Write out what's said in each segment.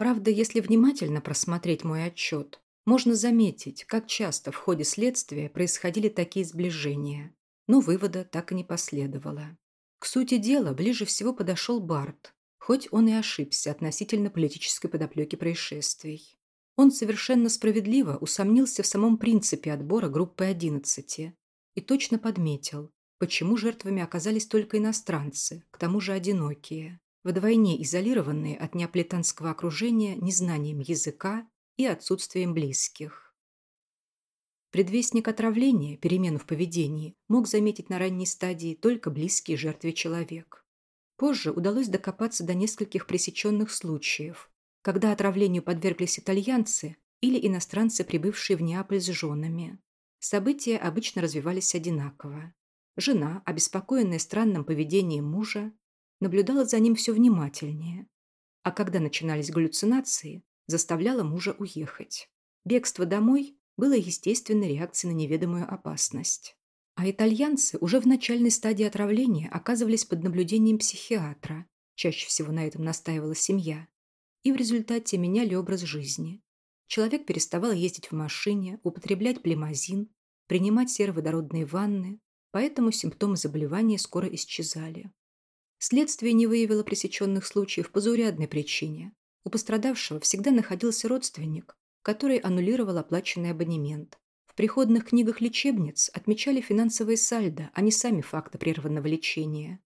Правда, если внимательно просмотреть мой отчет, можно заметить, как часто в ходе следствия происходили такие сближения, но вывода так и не последовало. К сути дела ближе всего подошел Барт, хоть он и ошибся относительно политической подоплеки происшествий. Он совершенно справедливо усомнился в самом принципе отбора группы 11 и точно подметил, почему жертвами оказались только иностранцы, к тому же одинокие, вдвойне изолированные от неаполитанского окружения незнанием языка и отсутствием близких. Предвестник отравления, перемену в поведении, мог заметить на ранней стадии только близкий жертве человек. Позже удалось докопаться до нескольких пресеченных случаев, когда отравлению подверглись итальянцы или иностранцы, прибывшие в Неаполь с женами. События обычно развивались одинаково. Жена, обеспокоенная странным поведением мужа, наблюдала за ним все внимательнее. А когда начинались галлюцинации, заставляла мужа уехать. Бегство домой было естественной реакцией на неведомую опасность. А итальянцы уже в начальной стадии отравления оказывались под наблюдением психиатра, чаще всего на этом настаивала семья, и в результате меняли образ жизни. Человек переставал ездить в машине, употреблять племазин, принимать сероводородные ванны, поэтому симптомы заболевания скоро исчезали. Следствие не выявило пресеченных случаев по заурядной причине. У пострадавшего всегда находился родственник, который аннулировал оплаченный абонемент, в приходных книгах лечебниц отмечали финансовые сальдо, а не сами факты прерванного лечения.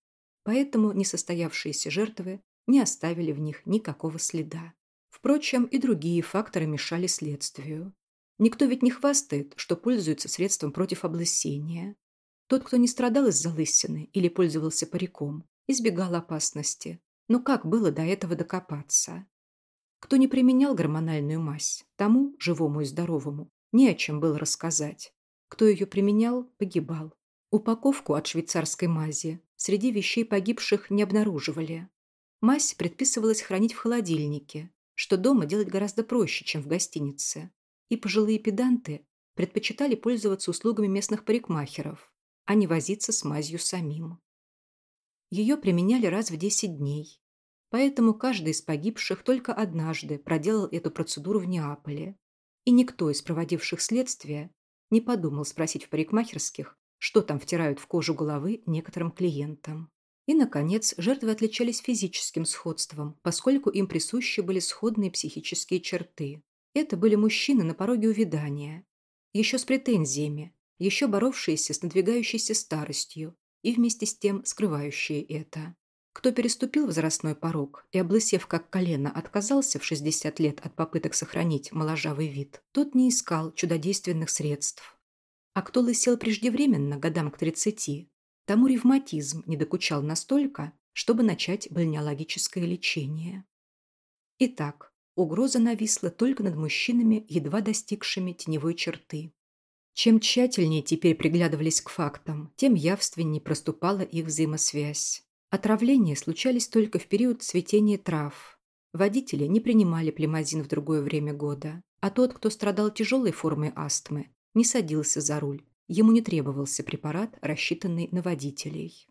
Поэтому несостоявшиеся жертвы не оставили в них никакого следа. Впрочем, и другие факторы мешали следствию. Никто ведь не хвастает, что пользуется средством против облысения. Тот, кто не страдал из-за лысины или пользовался париком, избегал опасности. Но как было до этого докопаться? Кто не применял гормональную мазь, тому, живому и здоровому, не о чем было рассказать. Кто ее применял, погибал. Упаковку от швейцарской мази среди вещей погибших не обнаруживали. Мазь предписывалось хранить в холодильнике, что дома делать гораздо проще, чем в гостинице. И пожилые педанты предпочитали пользоваться услугами местных парикмахеров, а не возиться с мазью самим. Ее применяли раз в 10 дней, поэтому каждый из погибших только однажды проделал эту процедуру в Неаполе, и никто из проводивших следствие не подумал спросить в парикмахерских, что там втирают в кожу головы некоторым клиентам. И, наконец, жертвы отличались физическим сходством, поскольку им присущи были сходные психические черты. Это были мужчины на пороге увядания, еще с претензиями, еще боровшиеся с надвигающейся старостью и вместе с тем скрывающие это. Кто переступил возрастной порог и, облысев как колено, отказался в 60 лет от попыток сохранить моложавый вид, тот не искал чудодейственных средств. А кто лысел преждевременно, годам к 30, тому ревматизм не докучал настолько, чтобы начать бальнеологическое лечение. Итак, угроза нависла только над мужчинами, едва достигшими теневой черты. Чем тщательнее теперь приглядывались к фактам, тем явственнее проступала их взаимосвязь. Отравления случались только в период цветения трав. Водители не принимали племазин в другое время года, а тот, кто страдал тяжелой формой астмы, не садился за руль. Ему не требовался препарат, рассчитанный на водителей.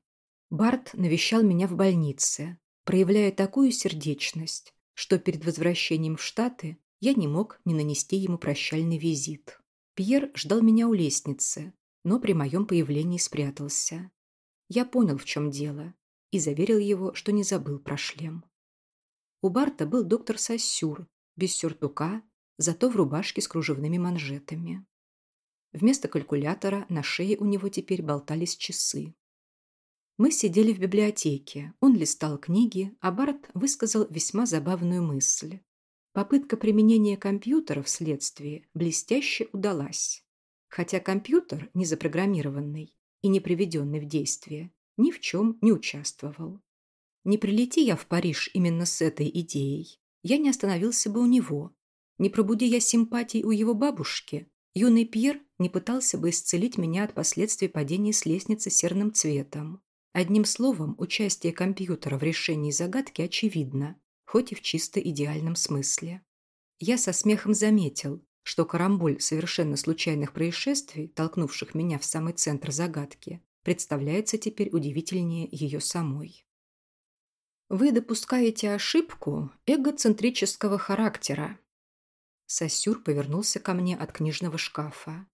Барт навещал меня в больнице, проявляя такую сердечность, что перед возвращением в Штаты я не мог не нанести ему прощальный визит. Пьер ждал меня у лестницы, но при моем появлении спрятался. Я понял, в чем дело, и заверил его, что не забыл про шлем. У Барта был доктор Сассюр, без сюртука, зато в рубашке с кружевными манжетами. Вместо калькулятора на шее у него теперь болтались часы. Мы сидели в библиотеке, он листал книги, а Барт высказал весьма забавную мысль. Попытка применения компьютера в следствии блестяще удалась. Хотя компьютер, не запрограммированный и не приведенный в действие, ни в чем не участвовал. Не прилети я в Париж именно с этой идеей, я не остановился бы у него. Не пробуди я симпатий у его бабушки, юный Пьер не пытался бы исцелить меня от последствий падения с лестницы серным цветом. Одним словом, участие компьютера в решении загадки очевидно, хоть и в чисто идеальном смысле. Я со смехом заметил, что карамболь совершенно случайных происшествий, толкнувших меня в самый центр загадки, представляется теперь удивительнее ее самой. Вы допускаете ошибку эгоцентрического характера. Сосюр повернулся ко мне от книжного шкафа.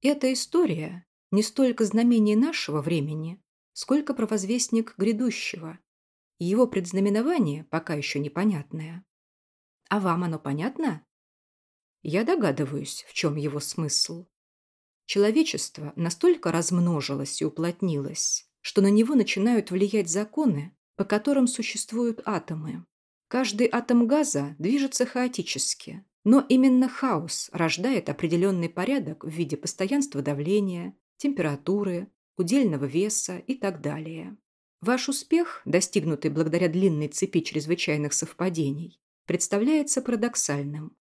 Эта история не столько знамение нашего времени, сколько провозвестник грядущего. Его предзнаменование пока еще непонятное. А вам оно понятно? Я догадываюсь, в чем его смысл. Человечество настолько размножилось и уплотнилось, что на него начинают влиять законы, по которым существуют атомы. Каждый атом газа движется хаотически, но именно хаос рождает определенный порядок в виде постоянства давления, температуры, удельного веса и так далее. Ваш успех, достигнутый благодаря длинной цепи чрезвычайных совпадений, представляется парадоксальным.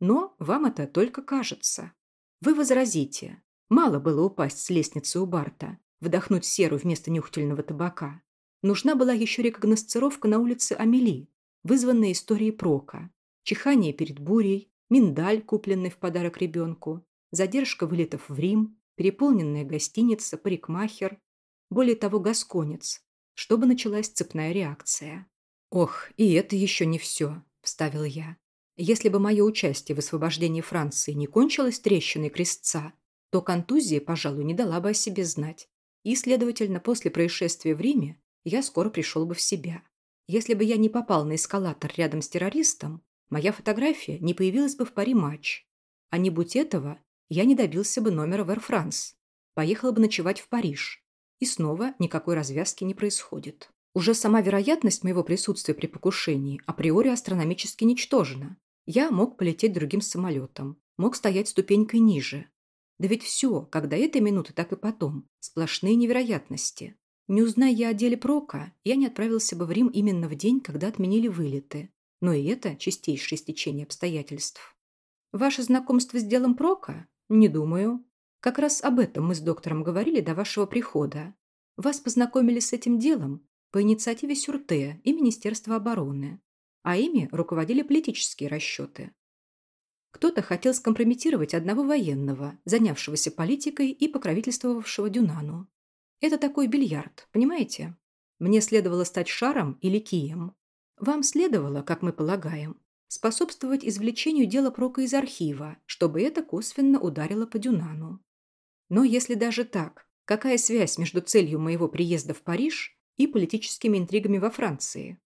Но вам это только кажется. Вы возразите, мало было упасть с лестницы у Барта, вдохнуть серу вместо нюхательного табака. Нужна была еще рекогносцировка на улице Амели, вызванная историей Прока, чихание перед бурей, миндаль, купленный в подарок ребенку, задержка вылетов в Рим, переполненная гостиница, парикмахер, более того, гасконец, чтобы началась цепная реакция. «Ох, и это еще не все», – вставил я. «Если бы мое участие в освобождении Франции не кончилось трещиной крестца, то контузия, пожалуй, не дала бы о себе знать, и, следовательно, после происшествия в Риме я скоро пришел бы в себя. Если бы я не попал на эскалатор рядом с террористом, моя фотография не появилась бы в паре матч. А не будь этого, я не добился бы номера в Air France. Поехала бы ночевать в Париж. И снова никакой развязки не происходит. Уже сама вероятность моего присутствия при покушении априори астрономически ничтожена. Я мог полететь другим самолетом, мог стоять ступенькой ниже. Да ведь все, как до этой минуты, так и потом, сплошные невероятности. Не узная я о деле Прока, я не отправился бы в Рим именно в день, когда отменили вылеты. Но и это чистейшее стечение обстоятельств. Ваше знакомство с делом Прока? Не думаю. Как раз об этом мы с доктором говорили до вашего прихода. Вас познакомили с этим делом по инициативе Сюрте и Министерства обороны, а ими руководили политические расчеты. Кто-то хотел скомпрометировать одного военного, занявшегося политикой и покровительствовавшего Дюнану. Это такой бильярд, понимаете? Мне следовало стать шаром или кием. Вам следовало, как мы полагаем, способствовать извлечению дела Прока из архива, чтобы это косвенно ударило по Дюнану. Но если даже так, какая связь между целью моего приезда в Париж и политическими интригами во Франции?